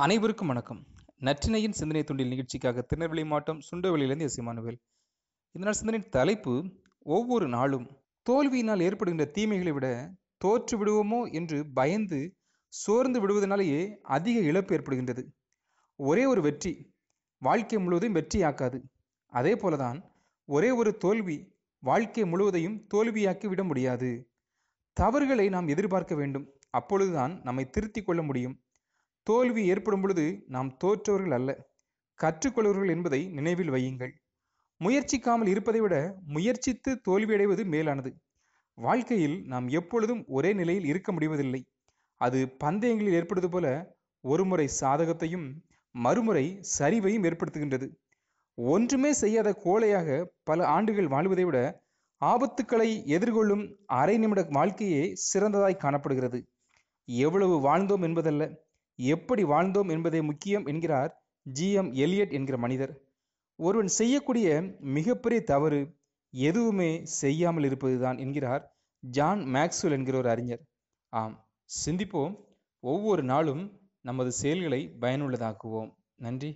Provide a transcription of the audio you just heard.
அனைவருக்கும் வணக்கம். நற்றினையின் சிந்தனை துண்டில் நிகழ்ச்சிக்காக திருநெல்வேலி மாவட்டம் சுண்டவெளியிலிருந்து எஸ். இமானுவேல். இந்த சிந்தனையின் தலைப்பு ஒவ்வொரு நாளும் தோல்வியினால் ஏற்படுகின்ற தீமைகளை விட தோற்று விடுவோமோ என்று பயந்து சோர்ந்து விடுவதனாலேயே அதிக இழப்பு ஏற்படுகின்றது. ஒரே ஒரு வெற்றி வாழ்க்கை முழுவதும் வெற்றியாக்காது. அதே போலதான் ஒரே ஒரு தோல்வி வாழ்க்கை முழுவதையும் தோல்வியாக்கி விட முடியாது. தவறுகளை நாம் எதிர்பார்க்க வேண்டும். அப்பொழுதுதான் நம்மை திருத்திக் கொள்ள முடியும். தோல்வி ஏற்படும் பொழுது நாம் தோற்றவர்கள் அல்ல கற்றுக்கொள்வர்கள் என்பதை நினைவில் வையுங்கள். முயற்சிக்காமல் இருப்பதை விட முயற்சித்து தோல்வியடைவது மேலானது. வாழ்க்கையில் நாம் எப்பொழுதும் ஒரே நிலையில் இருக்க முடிவதில்லை. அது பந்தயங்களில் ஏற்படுவது போல ஒருமுறை சாதகத்தையும் மறுமுறை சரிவையும் ஏற்படுத்துகின்றது. ஒன்றுமே செய்யாத கோழையாக பல ஆண்டுகள் வாழ்வதை விட ஆபத்துக்களை எதிர்கொள்ளும் அரை நிமிட வாழ்க்கையே சிறந்ததாய் காணப்படுகிறது. எவ்வளவு வாழ்ந்தோம் என்பதல்ல எப்படி வாழ்ந்தோம் என்பதே முக்கியம் என்கிறார் ஜி எம் எலியட் என்கிற மனிதர். ஒருவன் செய்யக்கூடிய மிகப்பெரிய தவறு எதுவுமே செய்யாமல் இருப்பதுதான் என்கிறார் ஜான் மேக்ஸ்வெல் என்கிற ஒரு அறிஞர். ஆம் சிந்திப்போம். ஒவ்வொரு நாளும் நமது செயல்களை பயனுள்ளதாக்குவோம். நன்றி.